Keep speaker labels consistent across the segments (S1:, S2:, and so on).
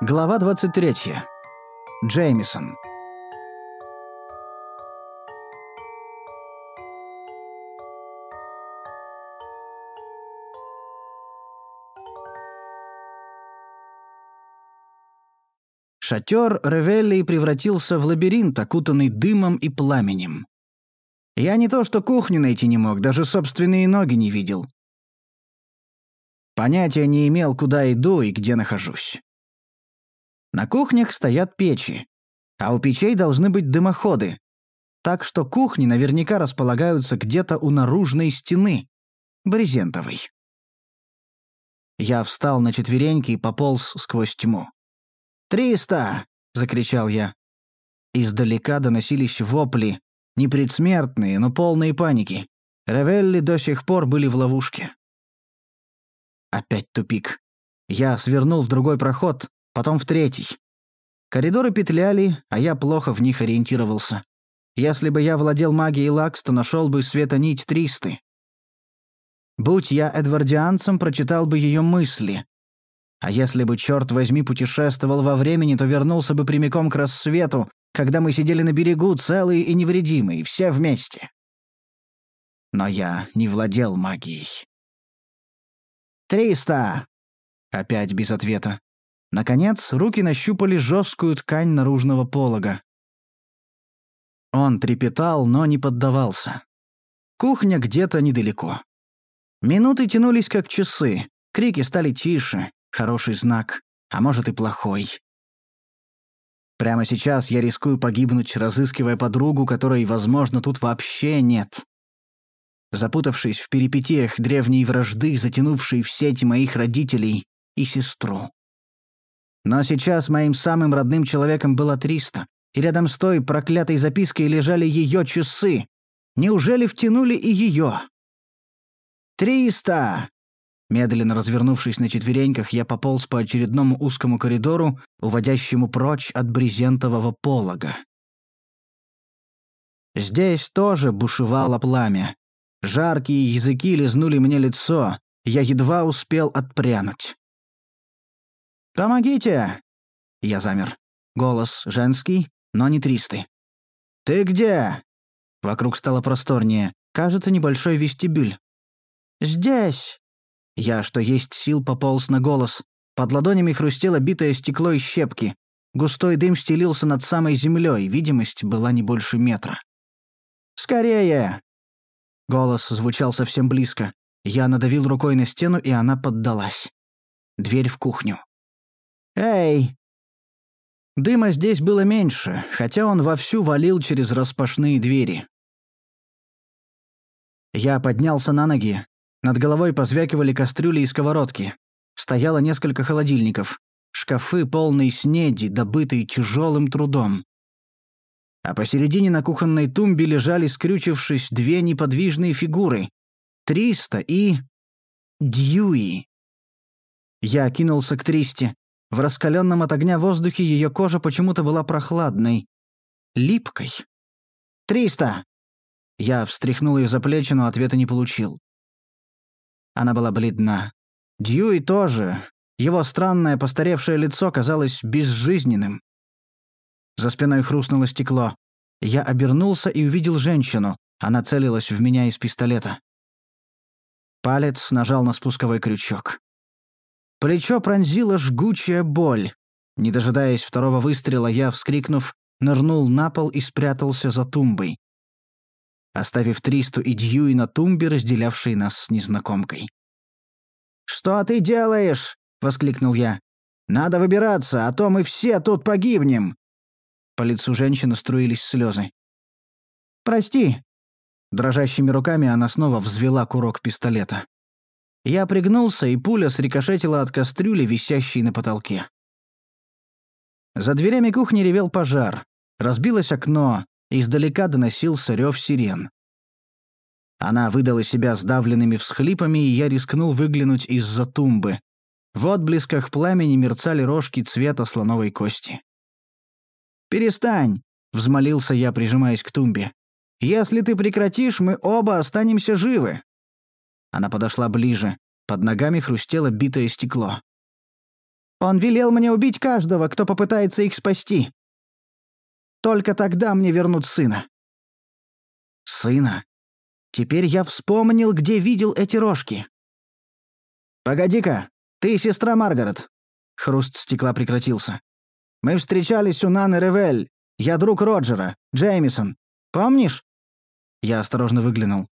S1: Глава 23. Джеймисон. Шатер Ревелли превратился в лабиринт, окутанный дымом и пламенем. Я не то что кухню найти не мог, даже собственные ноги не видел. Понятия не имел, куда иду и где нахожусь. На кухнях стоят печи, а у печей должны быть дымоходы. Так что кухни наверняка располагаются где-то у наружной стены, брезентовой. Я встал на четвереньки и пополз сквозь тьму. «Триста!» — закричал я. Издалека доносились вопли, не предсмертные, но полные паники. Ревелли до сих пор были в ловушке. Опять тупик. Я свернул в другой проход, потом в третий. Коридоры петляли, а я плохо в них ориентировался. Если бы я владел магией Лакс, то нашел бы светонить Тристы. Будь я эдвардианцем, прочитал бы ее мысли. А если бы, черт возьми, путешествовал во времени, то вернулся бы прямиком к рассвету, когда мы сидели на берегу, целые и невредимые, все вместе. Но я не владел магией. «Триста!» Опять без ответа. Наконец, руки нащупали жесткую ткань наружного полога. Он трепетал, но не поддавался. Кухня где-то недалеко. Минуты тянулись как часы, крики стали тише, хороший знак, а может и плохой. Прямо сейчас я рискую погибнуть, разыскивая подругу, которой, возможно, тут вообще нет. Запутавшись в перипетиях древней вражды, затянувшей в сети моих родителей и сестру. Но сейчас моим самым родным человеком было Триста, и рядом с той проклятой запиской лежали ее часы. Неужели втянули и ее? «Триста!» Медленно развернувшись на четвереньках, я пополз по очередному узкому коридору, уводящему прочь от брезентового полога. Здесь тоже бушевало пламя. Жаркие языки лизнули мне лицо, я едва успел отпрянуть. «Помогите!» Я замер. Голос женский, но не тристый. «Ты где?» Вокруг стало просторнее. Кажется, небольшой вестибюль. «Здесь!» Я, что есть сил, пополз на голос. Под ладонями хрустело битое стекло и щепки. Густой дым стелился над самой землей, видимость была не больше метра. «Скорее!» Голос звучал совсем близко. Я надавил рукой на стену, и она поддалась. Дверь в кухню. «Эй!» Дыма здесь было меньше, хотя он вовсю валил через распашные двери. Я поднялся на ноги. Над головой позвякивали кастрюли и сковородки. Стояло несколько холодильников. Шкафы полные снеди, добытые тяжелым трудом. А посередине на кухонной тумбе лежали, скрючившись, две неподвижные фигуры. Триста и... Дьюи. Я кинулся к Тристе. В раскаленном от огня воздухе ее кожа почему-то была прохладной. Липкой. «Триста!» Я встряхнул ее за плечи, но ответа не получил. Она была бледна. Дьюи тоже. Его странное постаревшее лицо казалось безжизненным. За спиной хрустнуло стекло. Я обернулся и увидел женщину. Она целилась в меня из пистолета. Палец нажал на спусковой крючок. Плечо пронзила жгучая боль. Не дожидаясь второго выстрела, я, вскрикнув, нырнул на пол и спрятался за тумбой. Оставив Тристу и Дьюи на тумбе, разделявшей нас с незнакомкой. «Что ты делаешь?» — воскликнул я. «Надо выбираться, а то мы все тут погибнем!» По лицу женщины струились слезы. «Прости!» Дрожащими руками она снова взвела курок пистолета. Я пригнулся, и пуля срикошетила от кастрюли, висящей на потолке. За дверями кухни ревел пожар. Разбилось окно, и издалека доносился рев сирен. Она выдала себя сдавленными всхлипами, и я рискнул выглянуть из-за тумбы. В отблесках пламени мерцали рожки цвета слоновой кости. «Перестань!» — взмолился я, прижимаясь к тумбе. «Если ты прекратишь, мы оба останемся живы!» Она подошла ближе. Под ногами хрустело битое стекло. Он велел мне убить каждого, кто попытается их спасти. Только тогда мне вернут сына». «Сына? Теперь я вспомнил, где видел эти рожки». «Погоди-ка, ты сестра Маргарет». Хруст стекла прекратился. «Мы встречались у Наны Ревель. Я друг Роджера, Джеймисон. Помнишь?» Я осторожно выглянул.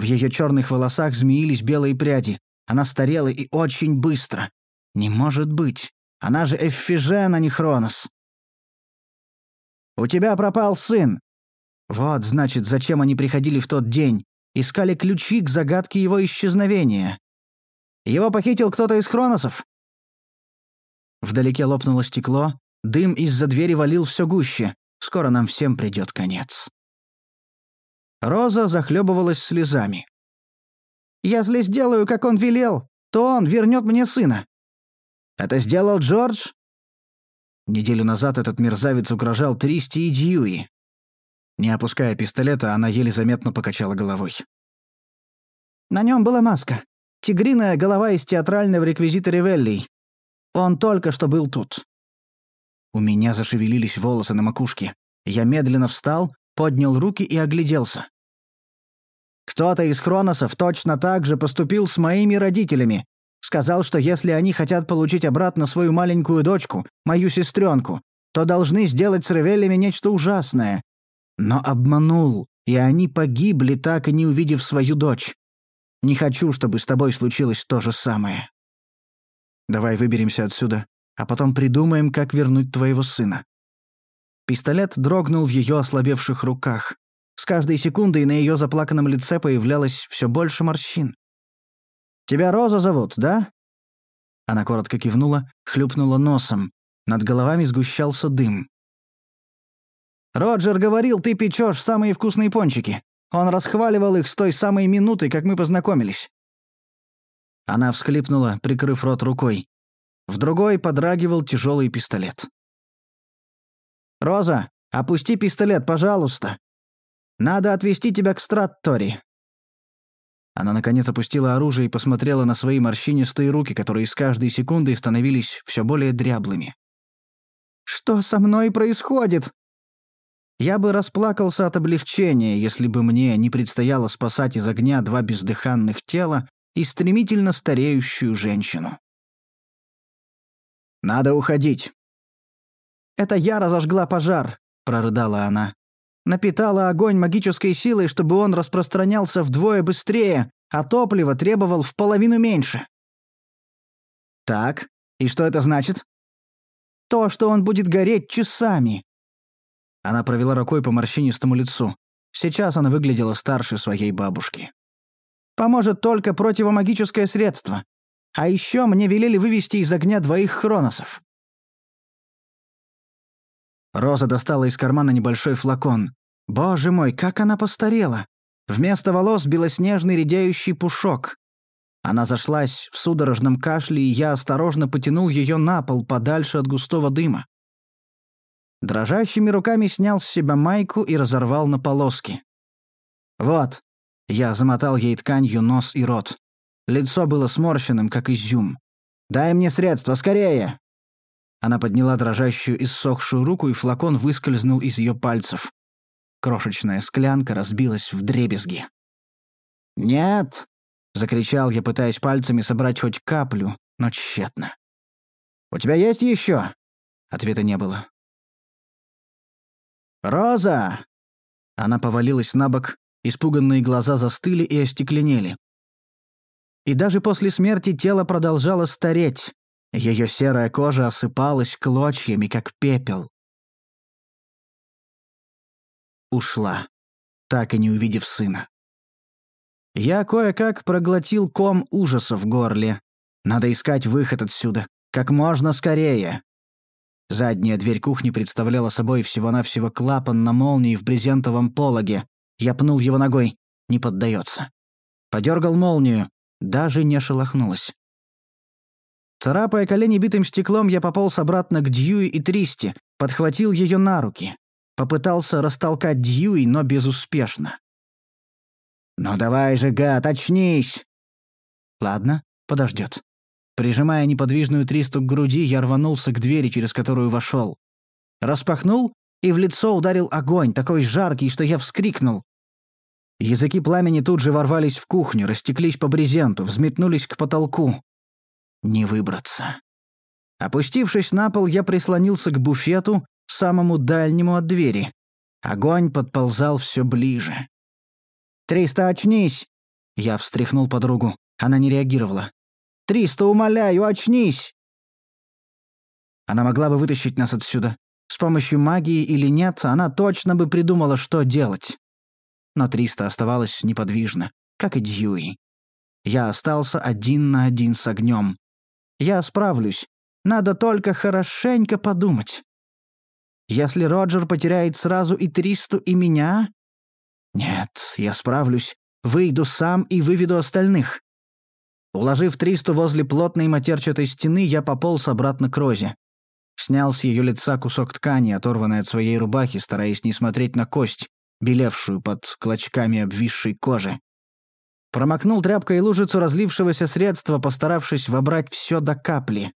S1: В ее черных волосах змеились белые пряди. Она старела и очень быстро. Не может быть. Она же Эффижен, а не Хронос. «У тебя пропал сын!» Вот, значит, зачем они приходили в тот день. Искали ключи к загадке его исчезновения. Его похитил кто-то из Хроносов. Вдалеке лопнуло стекло, дым из-за двери валил все гуще. Скоро нам всем придет конец. Роза захлебывалась слезами. «Если сделаю, как он велел, то он вернет мне сына». «Это сделал Джордж?» Неделю назад этот мерзавец угрожал Тристи и Дьюи. Не опуская пистолета, она еле заметно покачала головой. «На нем была маска. Тигриная голова из театрального реквизита Ревелли. Он только что был тут». У меня зашевелились волосы на макушке. Я медленно встал, поднял руки и огляделся. Кто-то из Хроносов точно так же поступил с моими родителями. Сказал, что если они хотят получить обратно свою маленькую дочку, мою сестренку, то должны сделать с Ревеллями нечто ужасное. Но обманул, и они погибли, так и не увидев свою дочь. Не хочу, чтобы с тобой случилось то же самое. Давай выберемся отсюда, а потом придумаем, как вернуть твоего сына. Пистолет дрогнул в ее ослабевших руках. С каждой секундой на ее заплаканном лице появлялось все больше морщин. «Тебя Роза зовут, да?» Она коротко кивнула, хлюпнула носом. Над головами сгущался дым. «Роджер говорил, ты печешь самые вкусные пончики. Он расхваливал их с той самой минуты, как мы познакомились». Она всхлипнула, прикрыв рот рукой. В другой подрагивал тяжелый пистолет. «Роза, опусти пистолет, пожалуйста. Надо отвезти тебя к Страттори». Она, наконец, опустила оружие и посмотрела на свои морщинистые руки, которые с каждой секундой становились все более дряблыми. «Что со мной происходит?» Я бы расплакался от облегчения, если бы мне не предстояло спасать из огня два бездыханных тела и стремительно стареющую женщину. «Надо уходить», «Это я разожгла пожар», — прорыдала она. «Напитала огонь магической силой, чтобы он распространялся вдвое быстрее, а топливо требовал в половину меньше». «Так, и что это значит?» «То, что он будет гореть часами». Она провела рукой по морщинистому лицу. Сейчас она выглядела старше своей бабушки. «Поможет только противомагическое средство. А еще мне велели вывести из огня двоих хроносов. Роза достала из кармана небольшой флакон. Боже мой, как она постарела! Вместо волос белоснежный редеющий пушок. Она зашлась в судорожном кашле, и я осторожно потянул ее на пол, подальше от густого дыма. Дрожащими руками снял с себя майку и разорвал на полоски. «Вот». Я замотал ей тканью нос и рот. Лицо было сморщенным, как изюм. «Дай мне средства, скорее!» Она подняла дрожащую иссохшую руку, и флакон выскользнул из ее пальцев. Крошечная склянка разбилась в дребезги. «Нет!» — закричал я, пытаясь пальцами собрать хоть каплю, но тщетно. «У тебя есть еще?» Ответа не было. «Роза!» Она повалилась на бок, испуганные глаза застыли и остекленели. И даже после смерти тело продолжало стареть, ее серая кожа осыпалась клочьями, как пепел. Ушла, так и не увидев сына. Я кое-как проглотил ком ужаса в горле. Надо искать выход отсюда. Как можно скорее. Задняя дверь кухни представляла собой всего-навсего клапан на молнии в брезентовом пологе. Я пнул его ногой. Не поддается. Подергал молнию. Даже не шелохнулась. Царапая колени битым стеклом, я пополз обратно к Дьюи и Тристи, подхватил ее на руки. Попытался растолкать Дьюи, но безуспешно. «Ну давай же, гад, очнись!» «Ладно, подождет. Прижимая неподвижную тристу к груди, я рванулся к двери, через которую вошел. Распахнул, и в лицо ударил огонь, такой жаркий, что я вскрикнул. Языки пламени тут же ворвались в кухню, растеклись по брезенту, взметнулись к потолку. Не выбраться. Опустившись на пол, я прислонился к буфету, самому дальнему от двери. Огонь подползал все ближе. «Триста, очнись!» Я встряхнул подругу. Она не реагировала. «Триста, умоляю, очнись!» Она могла бы вытащить нас отсюда. С помощью магии или нет, она точно бы придумала, что делать. Но Триста оставалась неподвижна, как и Дьюи. Я остался один на один с огнем. Я справлюсь. Надо только хорошенько подумать. Если Роджер потеряет сразу и Тристу, и меня... Нет, я справлюсь. Выйду сам и выведу остальных. Уложив Тристу возле плотной матерчатой стены, я пополз обратно к Розе. Снял с ее лица кусок ткани, оторванный от своей рубахи, стараясь не смотреть на кость, белевшую под клочками обвисшей кожи. Промокнул тряпкой лужицу разлившегося средства, постаравшись вобрать все до капли.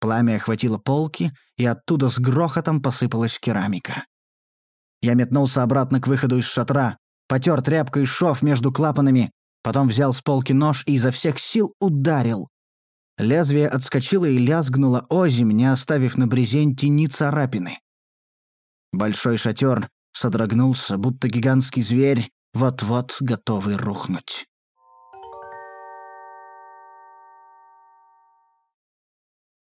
S1: Пламя охватило полки, и оттуда с грохотом посыпалась керамика. Я метнулся обратно к выходу из шатра, потер тряпкой шов между клапанами, потом взял с полки нож и изо всех сил ударил. Лезвие отскочило и лязгнуло озимь, не оставив на брезенте ни царапины. Большой шатер содрогнулся, будто гигантский зверь, вот-вот готовый рухнуть.